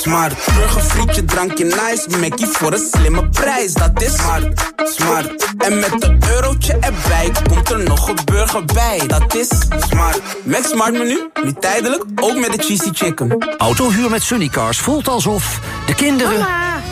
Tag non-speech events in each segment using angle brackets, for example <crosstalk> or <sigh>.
smart. Burgerfrietje, drankje nice. Mackie voor een slimme prijs. Dat is smart, smart. En met een eurotje erbij komt er nog een burger bij. Dat is smart. Max Smart menu, nu tijdelijk, ook met de cheesy chicken. Autohuur met Sunnycars voelt alsof de kinderen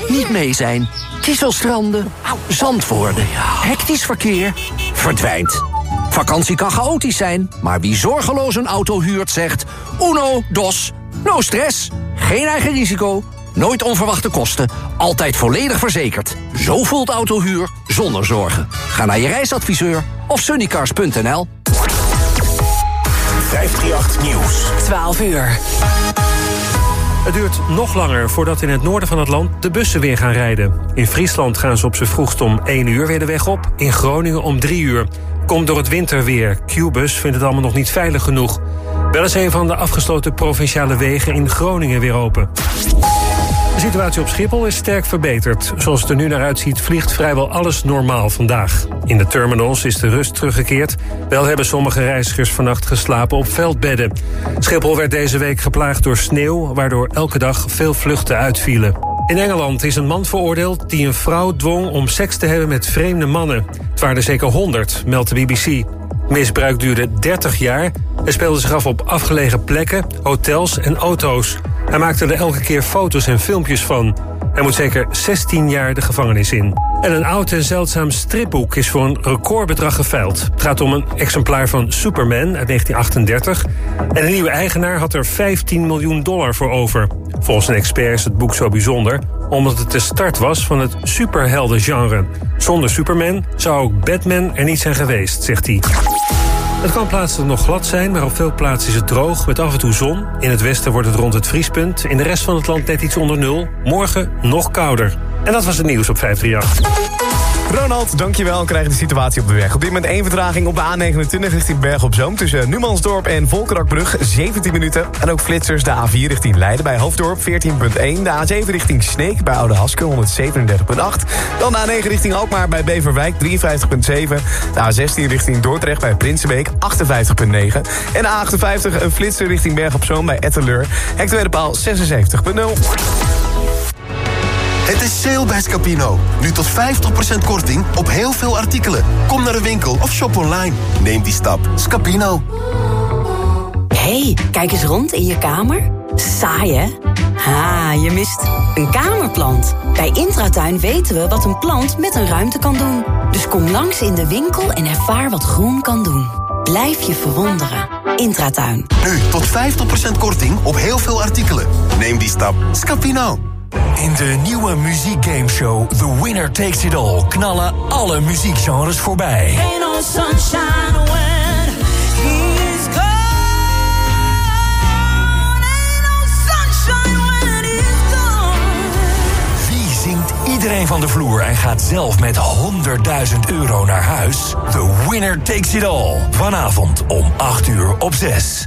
niet mee zijn. Kieselstranden, zand worden, hectisch verkeer, verdwijnt. Vakantie kan chaotisch zijn, maar wie zorgeloos een auto huurt zegt... uno, dos, no stress, geen eigen risico, nooit onverwachte kosten... altijd volledig verzekerd. Zo voelt autohuur zonder zorgen. Ga naar je reisadviseur of sunnycars.nl. 538 Nieuws. 12 uur. Het duurt nog langer voordat in het noorden van het land de bussen weer gaan rijden. In Friesland gaan ze op z'n vroegst om 1 uur weer de weg op. In Groningen om 3 uur. Komt door het winterweer. Qbus vindt het allemaal nog niet veilig genoeg. Wel is een van de afgesloten provinciale wegen in Groningen weer open. De situatie op Schiphol is sterk verbeterd. Zoals het er nu naar uitziet vliegt vrijwel alles normaal vandaag. In de terminals is de rust teruggekeerd. Wel hebben sommige reizigers vannacht geslapen op veldbedden. Schiphol werd deze week geplaagd door sneeuw... waardoor elke dag veel vluchten uitvielen. In Engeland is een man veroordeeld die een vrouw dwong om seks te hebben met vreemde mannen. Het waren er zeker 100, meldt de BBC. Misbruik duurde 30 jaar en speelde zich af op afgelegen plekken, hotels en auto's. Hij maakte er elke keer foto's en filmpjes van. Hij moet zeker 16 jaar de gevangenis in. En een oud en zeldzaam stripboek is voor een recordbedrag geveild. Het gaat om een exemplaar van Superman uit 1938. En de nieuwe eigenaar had er 15 miljoen dollar voor over. Volgens een expert is het boek zo bijzonder omdat het de start was van het superheldengenre. Zonder Superman zou ook Batman er niet zijn geweest, zegt hij. Het kan plaatselijk nog glad zijn, maar op veel plaatsen is het droog met af en toe zon. In het westen wordt het rond het vriespunt, in de rest van het land net iets onder nul. Morgen nog kouder. En dat was het nieuws op 538. Ronald, dankjewel. Krijgen de situatie op de weg. Op dit moment één vertraging op de A29 richting Berg op Zoom... tussen Numansdorp en Volkerakbrug, 17 minuten. En ook flitsers de A4 richting Leiden bij Hoofddorp, 14.1. De A7 richting Sneek bij Oude Haske, 137.8. Dan de A9 richting Alkmaar bij Beverwijk, 53.7. De A16 richting Dordrecht bij Prinsenbeek, 58.9. En de A58 een flitser richting Berg op Zoom bij Etteleur. Hector paal 76.0. Het is sale bij Scapino. Nu tot 50% korting op heel veel artikelen. Kom naar de winkel of shop online. Neem die stap. Scapino. hey, kijk eens rond in je kamer. Saai, hè? Ha, je mist een kamerplant. Bij Intratuin weten we wat een plant met een ruimte kan doen. Dus kom langs in de winkel en ervaar wat groen kan doen. Blijf je verwonderen. Intratuin. Nu tot 50% korting op heel veel artikelen. Neem die stap. Scapino. In de nieuwe muziekgameshow The Winner Takes It All knallen alle muziekgenres voorbij. Wie zingt iedereen van de vloer en gaat zelf met 100.000 euro naar huis? The Winner Takes It All. Vanavond om 8 uur op 6.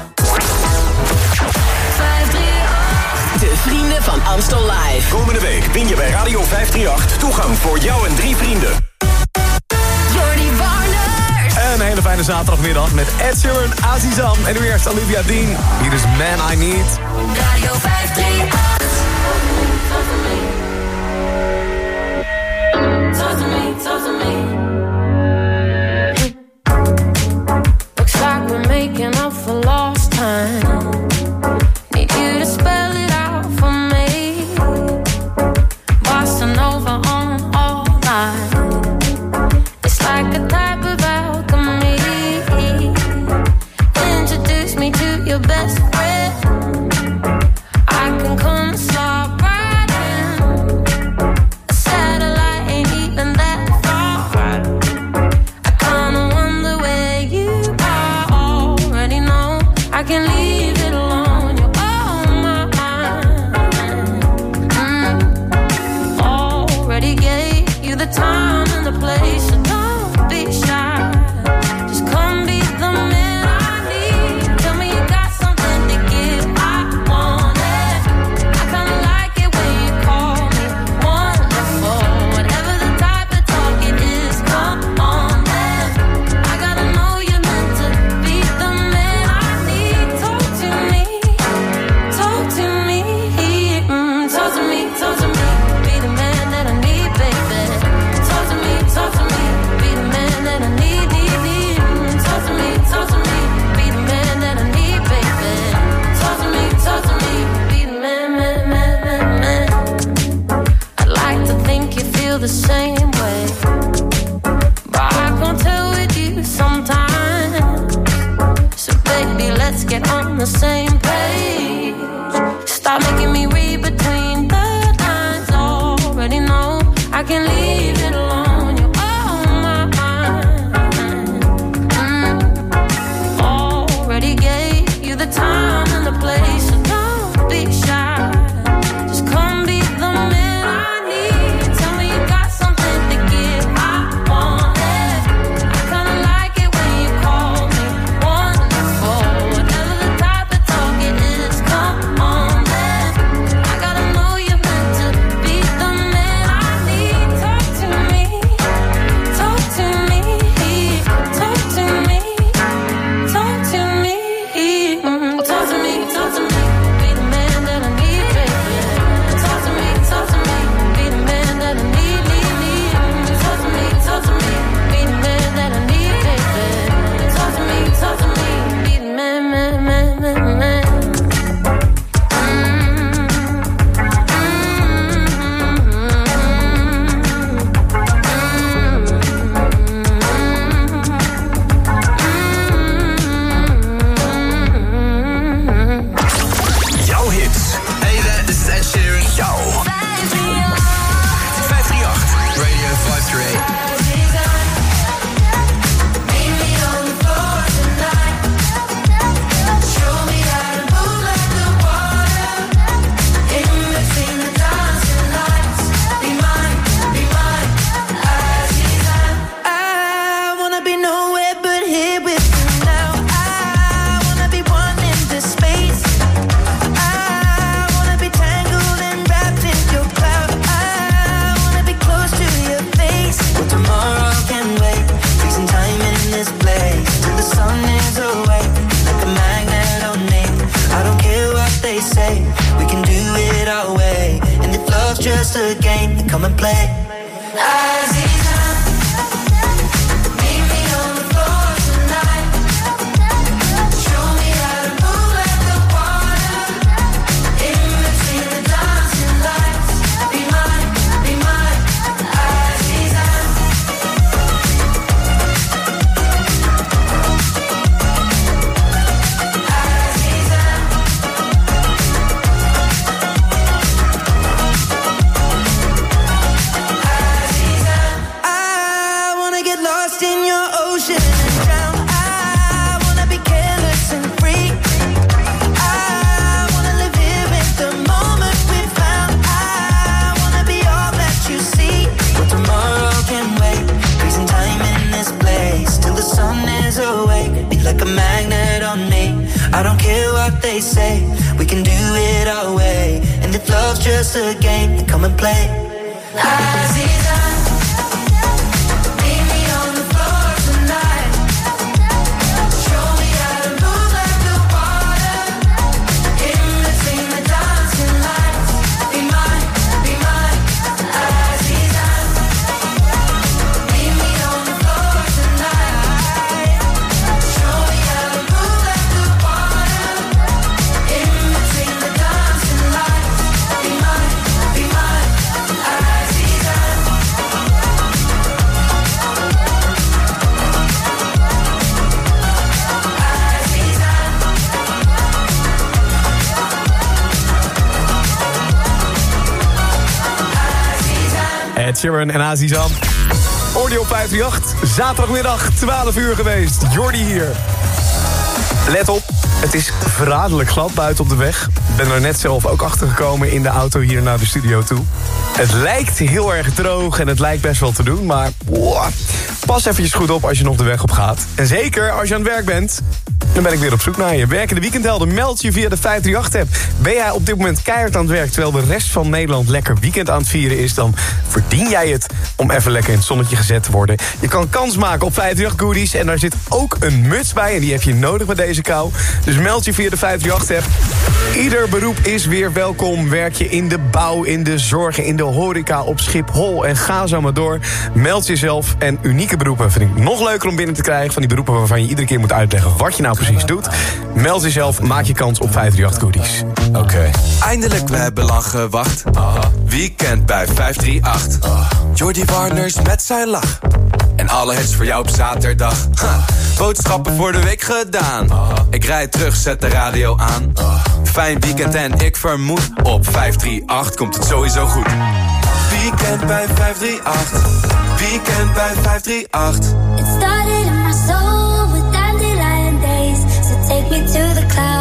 De vrienden van Amstel Live. Komende week win je bij Radio 538 toegang voor jou en drie vrienden. Jordi Warner. Een hele fijne zaterdagmiddag met Ed Sheeran, Azizam en nu eerst Olivia Dean. Hier is Man I Need. Radio 538. Talk to me, talk to me. They say. We can do it our way. And if love's just a game, then come and play. Aziza. Meet Sheeran en Azizan. Audio 538, zaterdagmiddag 12 uur geweest. Jordi hier. Let op, het is verraderlijk glad buiten op de weg. Ben er net zelf ook achter gekomen in de auto hier naar de studio toe. Het lijkt heel erg droog en het lijkt best wel te doen, maar pas eventjes goed op als je nog de weg op gaat. En zeker als je aan het werk bent. Dan ben ik weer op zoek naar je. Werkende weekendhelden, meld je via de 538-app. Ben jij op dit moment keihard aan het werk... terwijl de rest van Nederland lekker weekend aan het vieren is... dan verdien jij het om even lekker in het zonnetje gezet te worden. Je kan kans maken op 538 goodies... en daar zit ook een muts bij en die heb je nodig met deze kou. Dus meld je via de 538-app. Ieder beroep is weer welkom. Werk je in de bouw, in de zorg, in de horeca, op Schiphol... en ga zo maar door. Meld jezelf en unieke beroepen vind ik nog leuker om binnen te krijgen... van die beroepen waarvan je iedere keer moet uitleggen wat je nou doet. Meld jezelf, maak je kans op 538 goodies. Oké. Eindelijk, eh, we hebben lang gewacht. Weekend bij 538. Uh Warners met zijn lach. En alle hits voor jou op zaterdag. Boodschappen voor de week gedaan. Ik rijd terug, zet de radio aan. Fijn weekend en ik vermoed. Op 538 komt het sowieso goed. Weekend bij 538. Weekend bij 538. It started me to the clouds.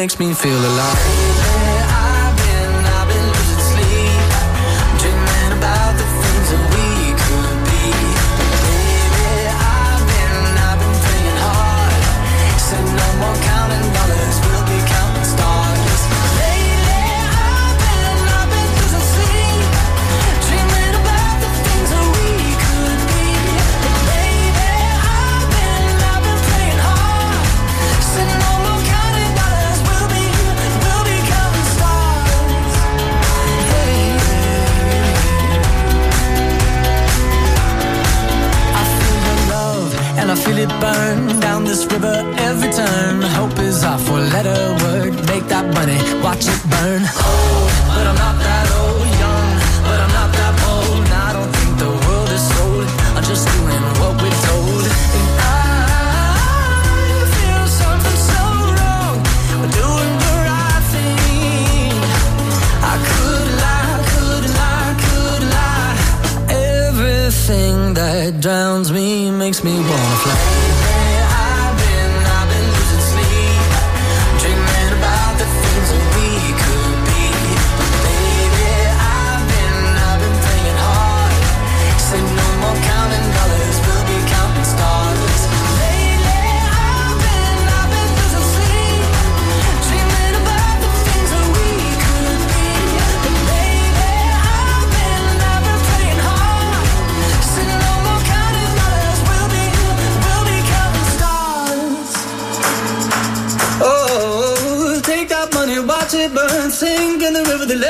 makes me feel alive.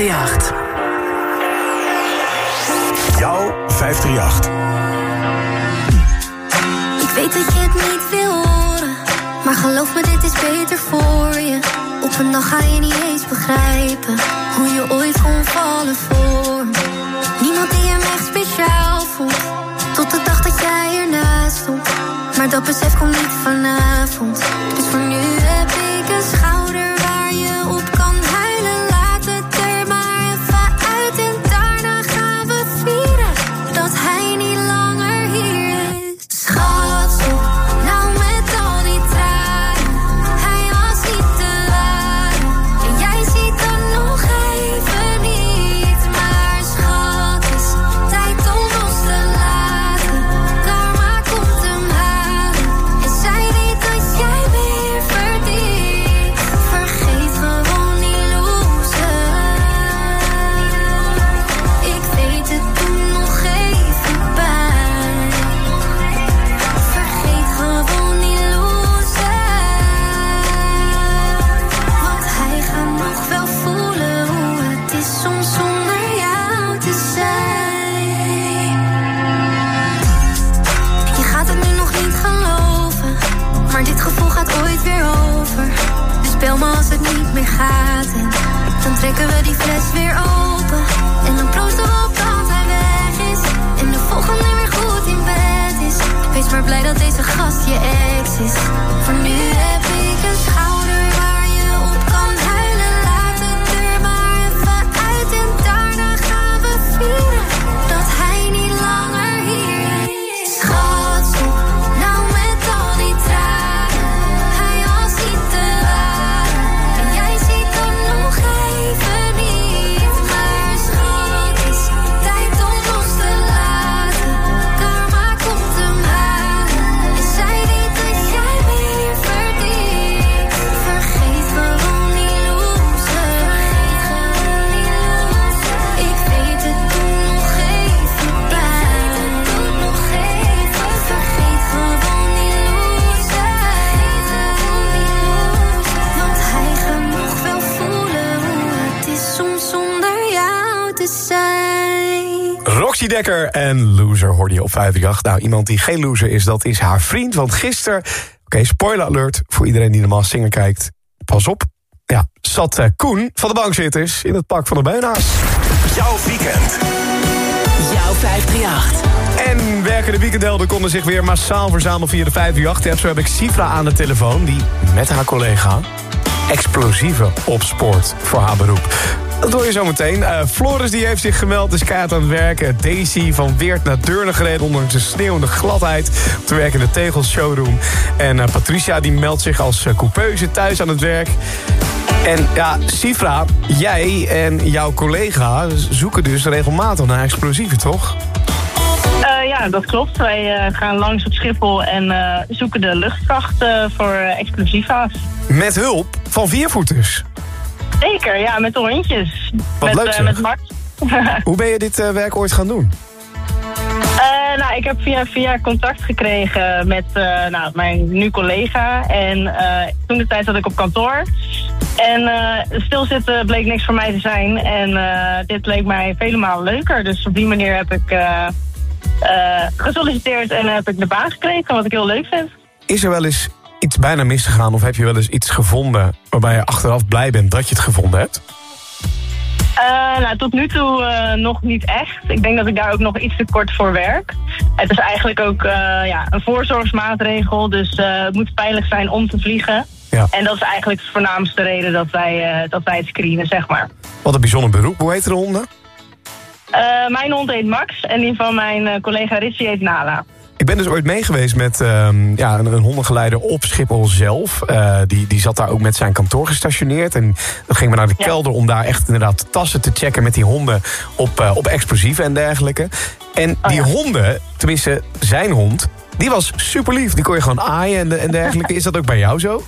538. Jouw 538. Ik weet dat je het niet wil horen. Maar geloof me, dit is beter voor je. Op een dag ga je niet eens begrijpen hoe je ooit kon vallen voor me. Niemand die hem echt speciaal voelt. Tot de dag dat jij ernaast stond. Maar dat besef komt niet vanavond. Dekker en Loser hoorde je op 538. Nou, iemand die geen loser is, dat is haar vriend. Want gisteren, oké, spoiler alert voor iedereen die normaal zingen kijkt. Pas op, ja, zat eh, Koen van de bankzitters in het pak van de beunaars. Jouw weekend. Jouw 538. En werkende weekendhelden konden zich weer massaal verzamelen via de 538-app. Zo heb ik Sifra aan de telefoon, die met haar collega explosieven opspoort voor haar beroep. Dat doe je zo meteen. Eh, Floris die heeft zich gemeld, is keihard aan het werken. Daisy van Weert naar Deurne gereden, ondanks de sneeuwende gladheid. Te werken in de Tegels showroom. En eh, Patricia die meldt zich als eh, coupeuse thuis aan het werk. En ja, Sifra, jij en jouw collega zoeken dus regelmatig naar explosieven, toch? Eh, ja, dat klopt. Wij eh, gaan langs op Schiphol en eh, zoeken de luchtkracht voor explosiva's. Met hulp van viervoeters. Zeker, ja, met de hondjes. Wat met, leuk, met Max. <laughs> Hoe ben je dit werk ooit gaan doen? Nou, ik heb via, via contact gekregen met nou, mijn nu collega. En toen de tijd zat ik op kantoor. En eh, stilzitten bleek niks voor mij te zijn. En dit leek mij vele malen leuker. Dus op die manier heb ik gesolliciteerd en heb ik de baan gekregen, wat ik heel leuk vind. Is er wel eens iets bijna misgegaan of heb je wel eens iets gevonden... waarbij je achteraf blij bent dat je het gevonden hebt? Eh, nou, tot nu toe eh, nog niet echt. Ik denk dat ik daar ook nog iets te kort voor werk. Het is eigenlijk ook eh, ja, een voorzorgsmaatregel. Dus eh, het moet veilig zijn om te vliegen. Ja. En dat is eigenlijk de voornaamste reden dat wij, eh, dat wij het screenen, zeg maar. Wat een bijzonder beroep. Hoe heet de honden? Eh, mijn hond heet Max en die van mijn eh, collega Ritchie heet Nala. Ik ben dus ooit meegeweest met ehm, ja, een, een hondengeleider op Schiphol zelf. Eh, die, die zat daar ook met zijn kantoor gestationeerd. En dan gingen we naar de kelder om daar echt inderdaad tassen te checken... met die honden op, op explosieven en dergelijke. En die honden, tenminste zijn hond, die was super lief. Die kon je gewoon aaien en, en dergelijke. <laughs> Is dat ook bij jou zo?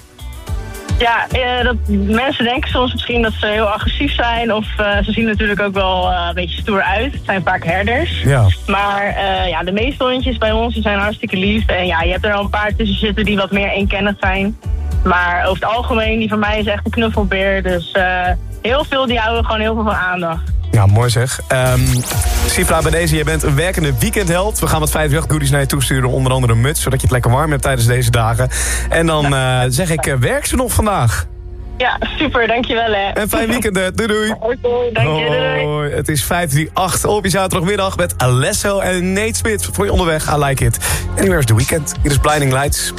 Ja, eh, dat, mensen denken soms misschien dat ze heel agressief zijn. Of eh, ze zien natuurlijk ook wel eh, een beetje stoer uit. Het zijn vaak herders. Ja. Maar ja, de meeste hondjes bij ons die zijn hartstikke lief. En ja, je hebt er al een paar tussen zitten die wat meer eenkennig zijn. Maar over het algemeen, die van mij is echt een knuffelbeer. Dus heel veel, die houden gewoon heel veel van aandacht. Ja, mooi zeg. Sifra, bij deze, jij bent een werkende weekendheld. We gaan wat 58 goodies naar je toesturen. Onder andere een muts, zodat je het lekker warm hebt tijdens deze dagen. En dan eh, zeg ik, eh, werk ze nog vandaag. Ja, super, dankjewel hè. En fijn weekend, hè. doei doei. Oké, dank je, doei. Hoi, het is 538 op je zaterdagmiddag met Alesso en Nate Smit. Voor je onderweg, I like it. Anywhere's the weekend. Hier is Blinding Lights.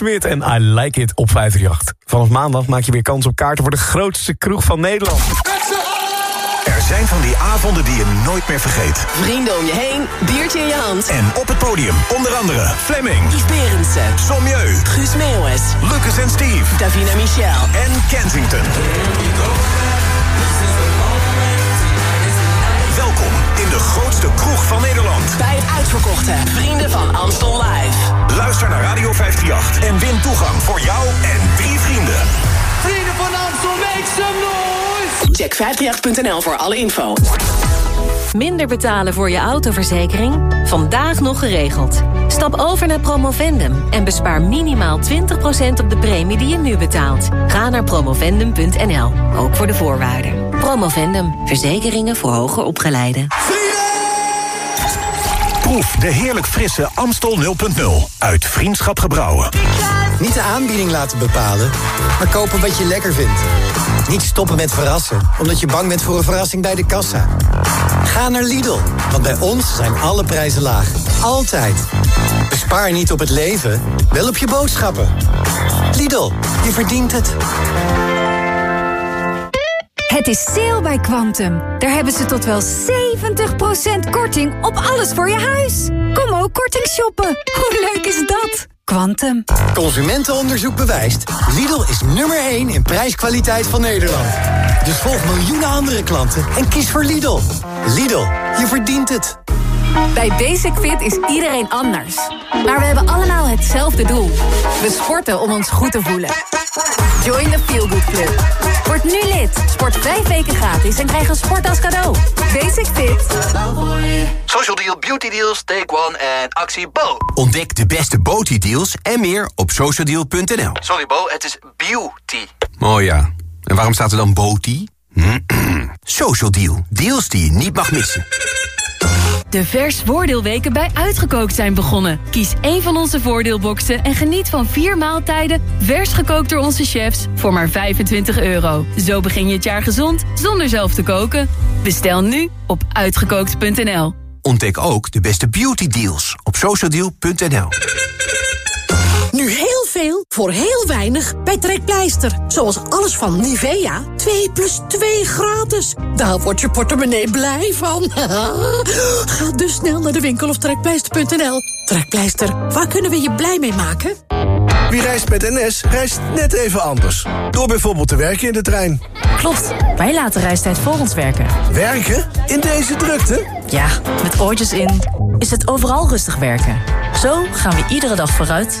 En I Like It op 538. Vanaf maandag maak je weer kans op kaarten voor de grootste kroeg van Nederland. Er zijn van die avonden die je nooit meer vergeet. Vrienden om je heen, biertje in je hand. En op het podium onder andere Fleming, Yves Berendsen, Sommieu, Guus Meeuwis, Lucas en Steve Davina Michel. en Kensington. De grootste kroeg van Nederland. Bij het uitverkochte Vrienden van Amstel Live. Luister naar Radio 538 en win toegang voor jou en drie vrienden. Vrienden van Amstel, make some noise! Check 538.nl voor alle info. Minder betalen voor je autoverzekering? Vandaag nog geregeld. Stap over naar Promovendum en bespaar minimaal 20% op de premie die je nu betaalt. Ga naar promovendum.nl, ook voor de voorwaarden. Promovendum, verzekeringen voor hoger opgeleiden. Proef de heerlijk frisse Amstel 0.0 uit Vriendschap Gebrouwen. Niet de aanbieding laten bepalen, maar kopen wat je lekker vindt. Niet stoppen met verrassen, omdat je bang bent voor een verrassing bij de kassa. Ga naar Lidl, want bij ons zijn alle prijzen laag. Altijd. Bespaar niet op het leven, wel op je boodschappen. Lidl, je verdient het. Het is sale bij Quantum. Daar hebben ze tot wel 70% korting op alles voor je huis. Kom ook korting shoppen. Hoe leuk is dat? Quantum. Consumentenonderzoek bewijst. Lidl is nummer 1 in prijskwaliteit van Nederland. Dus volg miljoenen andere klanten en kies voor Lidl. Lidl, je verdient het. Bij Basic Fit is iedereen anders. Maar we hebben allemaal hetzelfde doel. We sporten om ons goed te voelen. Join the Feel Good Club. Word nu lid. Sport vijf weken gratis en krijg een sport als cadeau. Basic Fit. Social Deal, Beauty Deals, Take One en Actie Bo. Ontdek de beste Beauty-deals en meer op socialdeal.nl. Sorry Bo, het is beauty. Oh ja, en waarom staat er dan Boti? <clears throat> Social Deal, deals die je niet mag missen. De vers voordeelweken bij Uitgekookt zijn begonnen. Kies één van onze voordeelboxen en geniet van vier maaltijden... vers gekookt door onze chefs voor maar 25 euro. Zo begin je het jaar gezond zonder zelf te koken. Bestel nu op uitgekookt.nl. Ontdek ook de beste beauty deals op socialdeal.nl. Nu heel veel voor voor heel weinig bij Trekpleister. Zoals alles van Nivea, 2 plus 2 gratis. Daar wordt je portemonnee blij van. <laughs> Ga dus snel naar de winkel of trekpleister.nl. Trekpleister, waar kunnen we je blij mee maken? Wie reist met NS, reist net even anders. Door bijvoorbeeld te werken in de trein. Klopt, wij laten reistijd voor ons werken. Werken? In deze drukte? Ja, met oortjes in is het overal rustig werken. Zo gaan we iedere dag vooruit.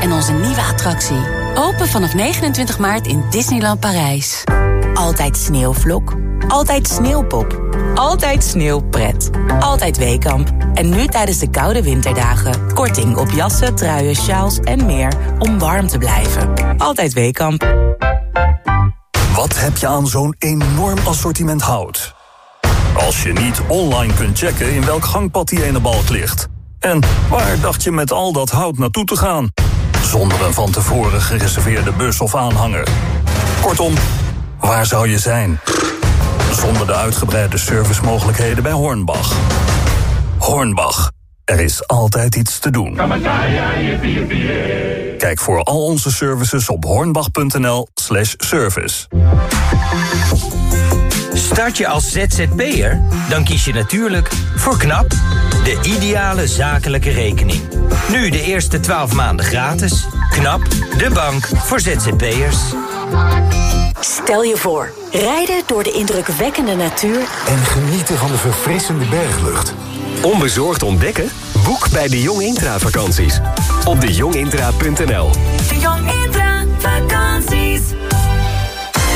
en onze nieuwe attractie. Open vanaf 29 maart in Disneyland Parijs. Altijd sneeuwvlok, altijd sneeuwpop, altijd sneeuwpret, altijd Weekamp. En nu tijdens de koude winterdagen. Korting op jassen, truien, sjaals en meer om warm te blijven. Altijd Weekamp. Wat heb je aan zo'n enorm assortiment hout? Als je niet online kunt checken in welk gangpad die ene balk ligt. En waar dacht je met al dat hout naartoe te gaan? Zonder een van tevoren gereserveerde bus of aanhanger. Kortom, waar zou je zijn? Zonder de uitgebreide servicemogelijkheden bij Hornbach. Hornbach, er is altijd iets te doen. Kijk voor al onze services op hornbach.nl slash service. Start je als ZZP'er? Dan kies je natuurlijk voor KNAP, de ideale zakelijke rekening. Nu de eerste 12 maanden gratis. KNAP, de bank voor ZZP'ers. Stel je voor, rijden door de indrukwekkende natuur... En genieten van de verfrissende berglucht. Onbezorgd ontdekken? Boek bij de Jong Intra vakanties. Op dejongintra.nl De Jong Intra vakanties.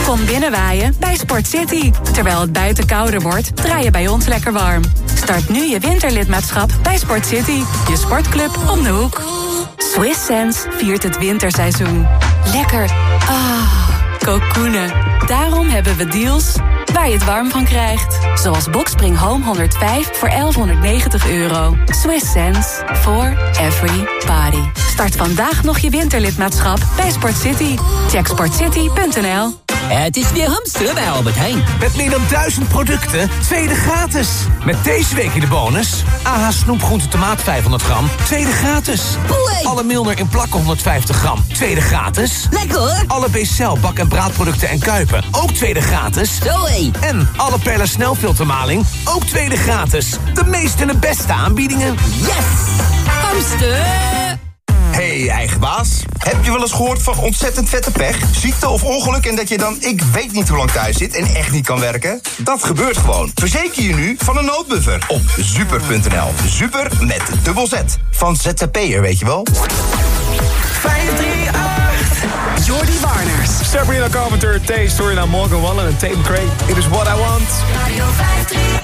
Kom binnenwaaien bij Sport City. Terwijl het buiten kouder wordt, draai je bij ons lekker warm. Start nu je winterlidmaatschap bij Sport City. Je sportclub om de hoek. Swiss Sense viert het winterseizoen. Lekker. Ah, kokoenen. Daarom hebben we deals waar je het warm van krijgt. Zoals Boxspring Home 105 voor 1190 euro. Swiss sense for every body. Start vandaag nog je winterlidmaatschap bij Sport City. Check sportcity.nl Het is weer hamsteren bij Albert Heijn. Met meer dan duizend producten, tweede gratis. Met deze week in de bonus... AH snoepgroente tomaat 500 gram, tweede gratis. Alle Milner in plakken 150 gram, tweede gratis. Lekker hoor. Alle B-cel bak- en braadproducten en kuipen, ook tweede gratis. Zoé. En alle Perla snelfiltermaling, ook tweede gratis. De meeste en de beste aanbiedingen. Yes! Hamster! Hey, eigen baas. Heb je wel eens gehoord van ontzettend vette pech? Ziekte of ongeluk en dat je dan ik weet niet hoe lang thuis zit en echt niet kan werken? Dat gebeurt gewoon. Verzeker je nu van een noodbuffer op super.nl. Super met dubbel Z. Van ZZP'er, weet je wel. 538 Jordi Warners. Sabrina Carpenter, Tay Story naar Morgan Wallen en Tate McRae. It is what I want. Radio 538.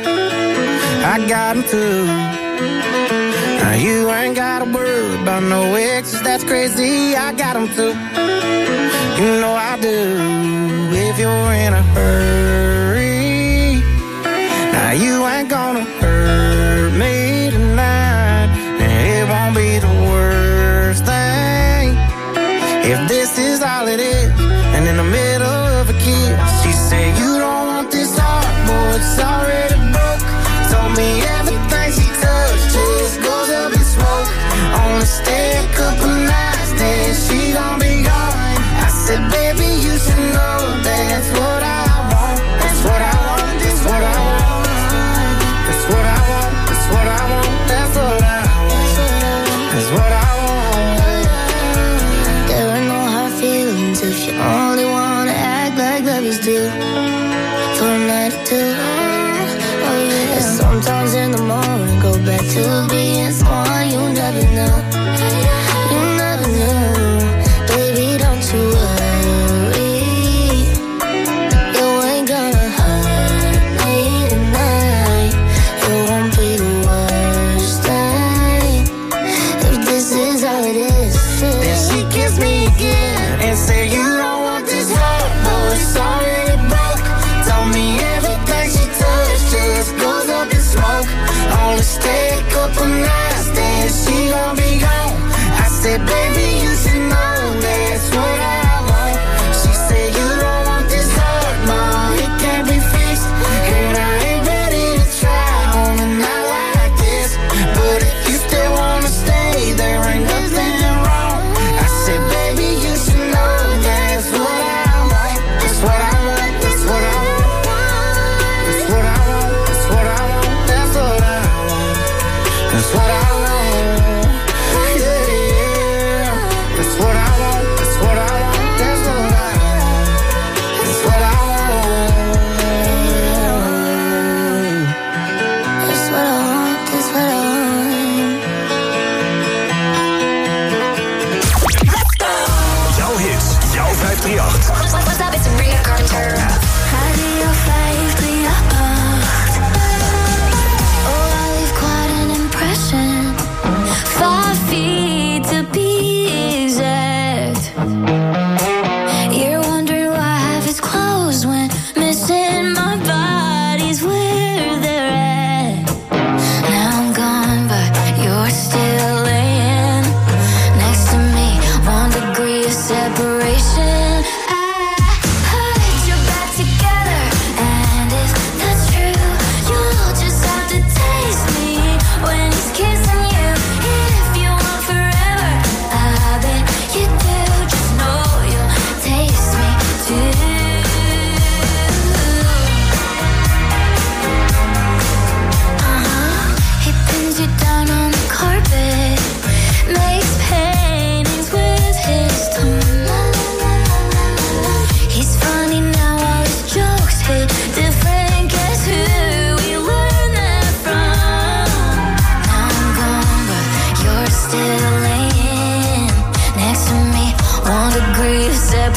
I got them too. Now you ain't got a worry about no exes, that's crazy. I got them too. You know I do. If you're in a hurry, now you ain't gonna hurt baby.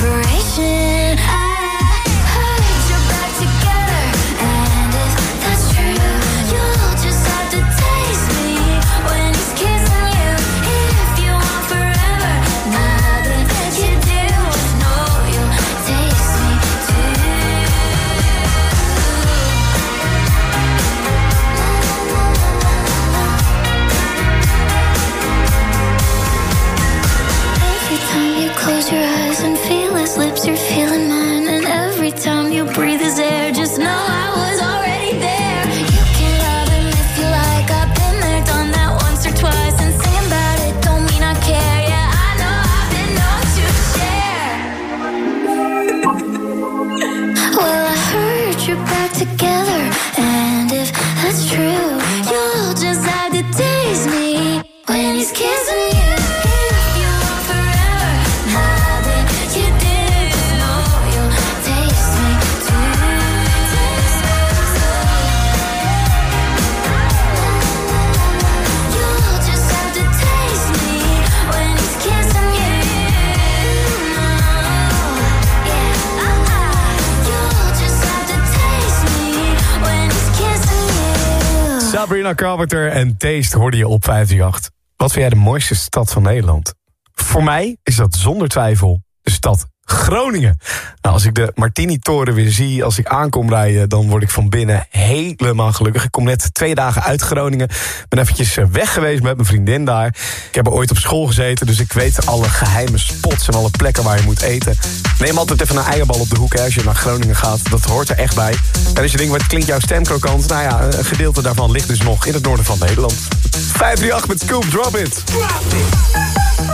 Break. Carpenter en Taste hoorde je op 538. Wat vind jij de mooiste stad van Nederland? Voor mij is dat zonder twijfel de stad Groningen. Nou, als ik de Martini-toren weer zie, als ik aankom rijden... dan word ik van binnen helemaal gelukkig. Ik kom net twee dagen uit Groningen. Ben eventjes eh, weg geweest met mijn vriendin daar. Ik heb er ooit op school gezeten, dus ik weet alle geheime spots... en alle plekken waar je moet eten. Neem altijd even een eierbal op de hoek als je naar Groningen gaat. Dat hoort er echt bij. En als je denkt, wat klinkt jouw stem krokant, Nou ja, een gedeelte daarvan ligt dus nog in het noorden van Nederland. 538 met Scoop, drop it! Drop it.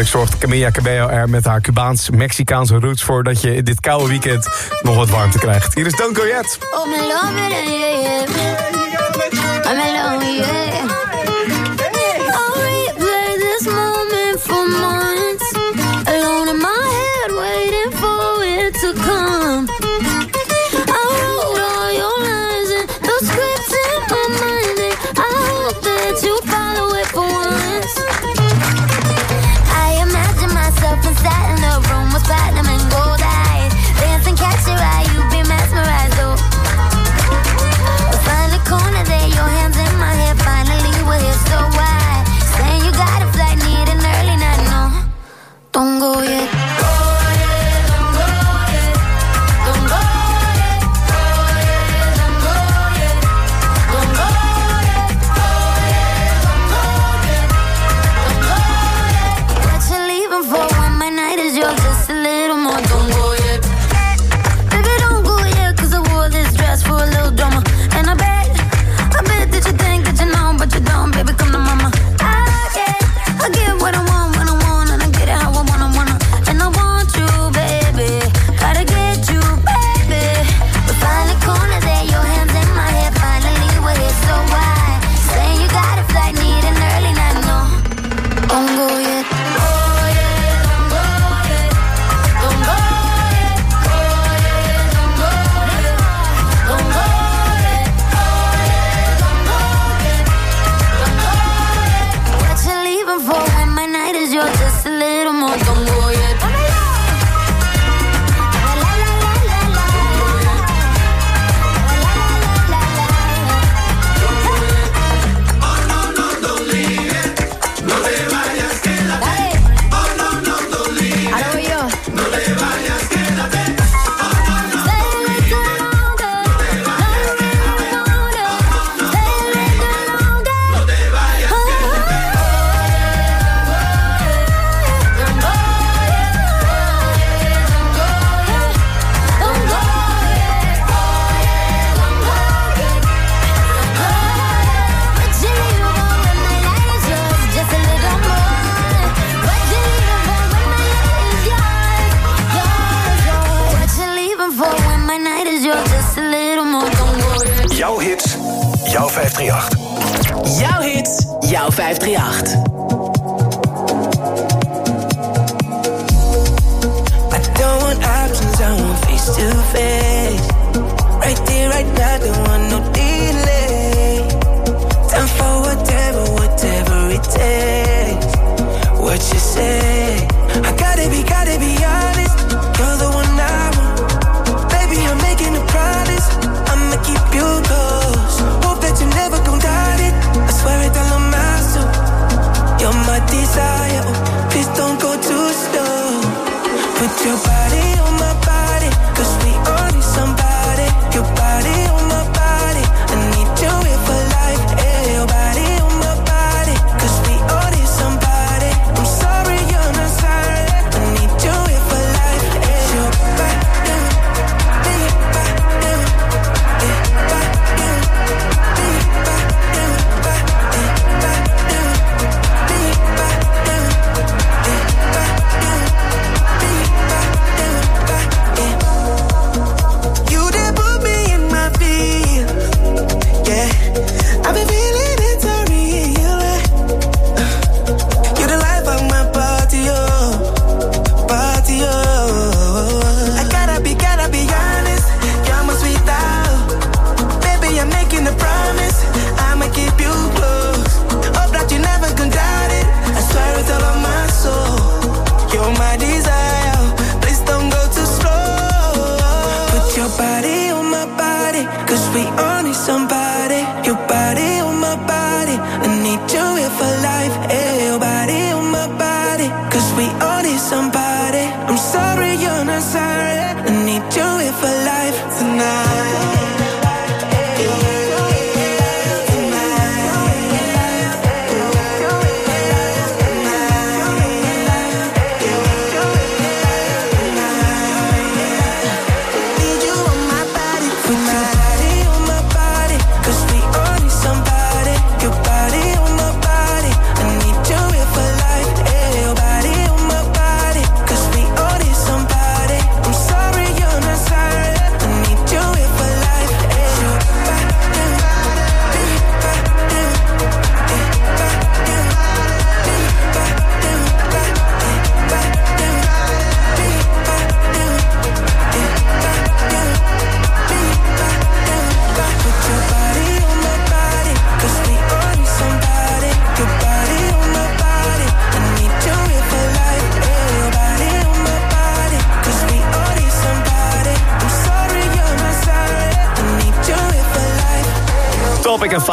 Hopelijk zorgt Camilla Cabello er met haar Cubaans-Mexicaanse roots voor... dat je dit koude weekend nog wat warmte krijgt. Hier is Don Coyette. Oh, That in the room was platinum and gold.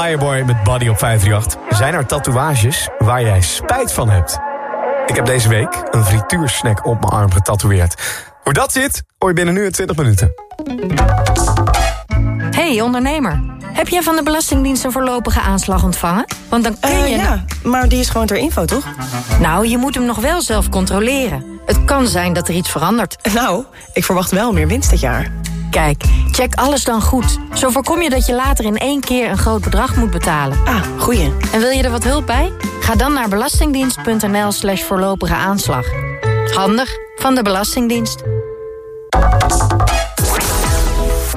Fireboy met Body op 538. Zijn er tatoeages waar jij spijt van hebt? Ik heb deze week een frituursnack op mijn arm getatoeëerd. Hoe dat zit, hoor je binnen nu in 20 minuten. Hey ondernemer, heb jij van de Belastingdienst een voorlopige aanslag ontvangen? Want dan kun Eh, je... ja, maar die is gewoon ter info, toch? Nou, je moet hem nog wel zelf controleren. Het kan zijn dat er iets verandert. Nou, ik verwacht wel meer winst dit jaar. Kijk, check alles dan goed. Zo voorkom je dat je later in één keer een groot bedrag moet betalen. Ah, goeie. En wil je er wat hulp bij? Ga dan naar belastingdienst.nl slash voorlopige aanslag. Handig van de Belastingdienst.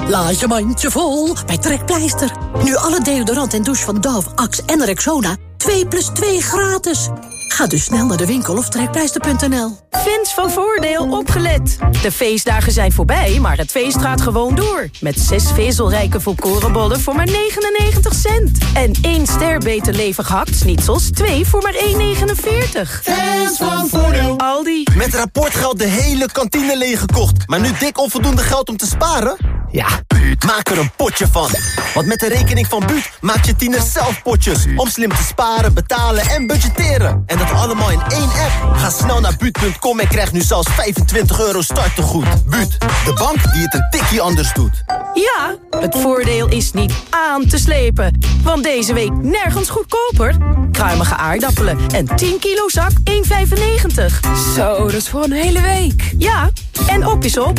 Laat je mandje vol bij Trekpleister. Nu alle deodorant en douche van Dove, Axe en Rexona 2 plus 2 gratis. Ga dus snel naar de winkel of trekpleister.nl. Fans van Voordeel opgelet. De feestdagen zijn voorbij, maar het feest gaat gewoon door. Met zes vezelrijke volkorenbollen voor maar 99 cent. En één ster beter levig hakt-snitsels, twee voor maar 1,49. Fans van Voordeel. Aldi. Met rapportgeld de hele kantine leeggekocht. Maar nu dik onvoldoende geld om te sparen? Ja, maak er een potje van. Want met de rekening van Buut maak je tieners zelf potjes. Om slim te sparen, betalen en budgetteren. En dat allemaal in één app. Ga snel naar Buut.com en krijg nu zelfs 25 euro startegoed. Buut, de bank die het een tikje anders doet. Ja, het voordeel is niet aan te slepen. Want deze week nergens goedkoper. Kruimige aardappelen en 10 kilo zak 1,95. Zo, dat is voor een hele week. Ja, en op is op.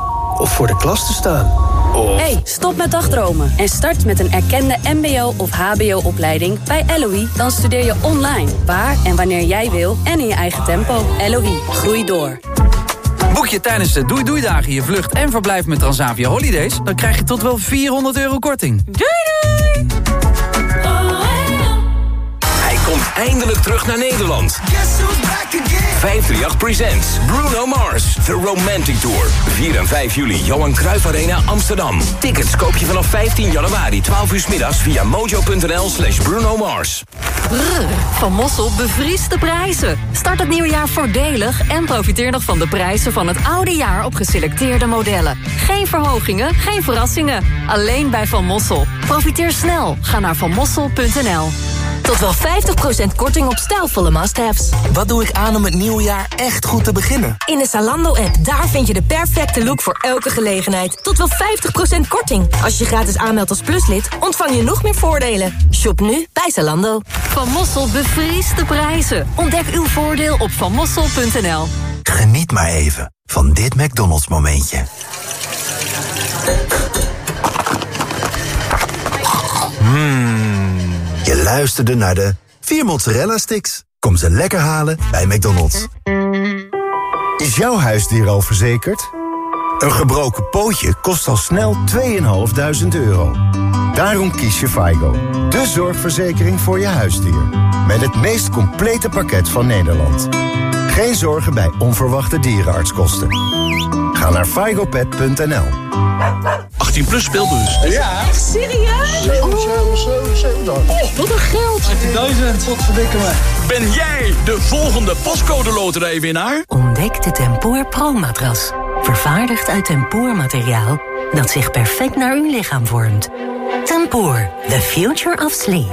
Of voor de klas te staan? Of... Hey, stop met dagdromen en start met een erkende mbo- of hbo-opleiding bij LOE. Dan studeer je online, waar en wanneer jij wil en in je eigen tempo. LOE, groei door. Boek je tijdens de doei-doei-dagen je vlucht en verblijf met Transavia Holidays... dan krijg je tot wel 400 euro korting. Doei doei! Komt eindelijk terug naar Nederland. 538 Presents Bruno Mars, The Romantic Tour. 4 en 5 juli, Johan Cruijff Arena, Amsterdam. Tickets koop je vanaf 15 januari, 12 uur 's middags... via mojo.nl slash Bruno Mars. Van Mossel bevriest de prijzen. Start het nieuwe jaar voordelig en profiteer nog van de prijzen van het oude jaar op geselecteerde modellen. Geen verhogingen, geen verrassingen. Alleen bij Van Mossel. Profiteer snel. Ga naar vanmossel.nl. Tot wel 50% korting op stijlvolle must-haves. Wat doe ik aan om het nieuwe jaar echt goed te beginnen? In de Zalando-app, daar vind je de perfecte look voor elke gelegenheid. Tot wel 50% korting. Als je gratis aanmeldt als pluslid, ontvang je nog meer voordelen. Shop nu bij Zalando. Van Mossel bevriest de prijzen. Ontdek uw voordeel op vanmossel.nl. Geniet maar even van dit McDonald's momentje. Mmm. Luisterde naar de vier mozzarella sticks. Kom ze lekker halen bij McDonald's. Is jouw huisdier al verzekerd? Een gebroken pootje kost al snel 2.500 euro. Daarom kies je FIGO, de zorgverzekering voor je huisdier. Met het meest complete pakket van Nederland. Geen zorgen bij onverwachte dierenartskosten. Ga naar figopet.nl 18 plus speelbus. Ja. Echt serieus? Oh, wat een geld. 18.000. Wat verdikken me. Ben jij de volgende postcode loterijwinnaar? Ontdek de Tempoor Pro-matras. Vervaardigd uit tempoormateriaal dat zich perfect naar uw lichaam vormt. Tempoor, the future of sleep.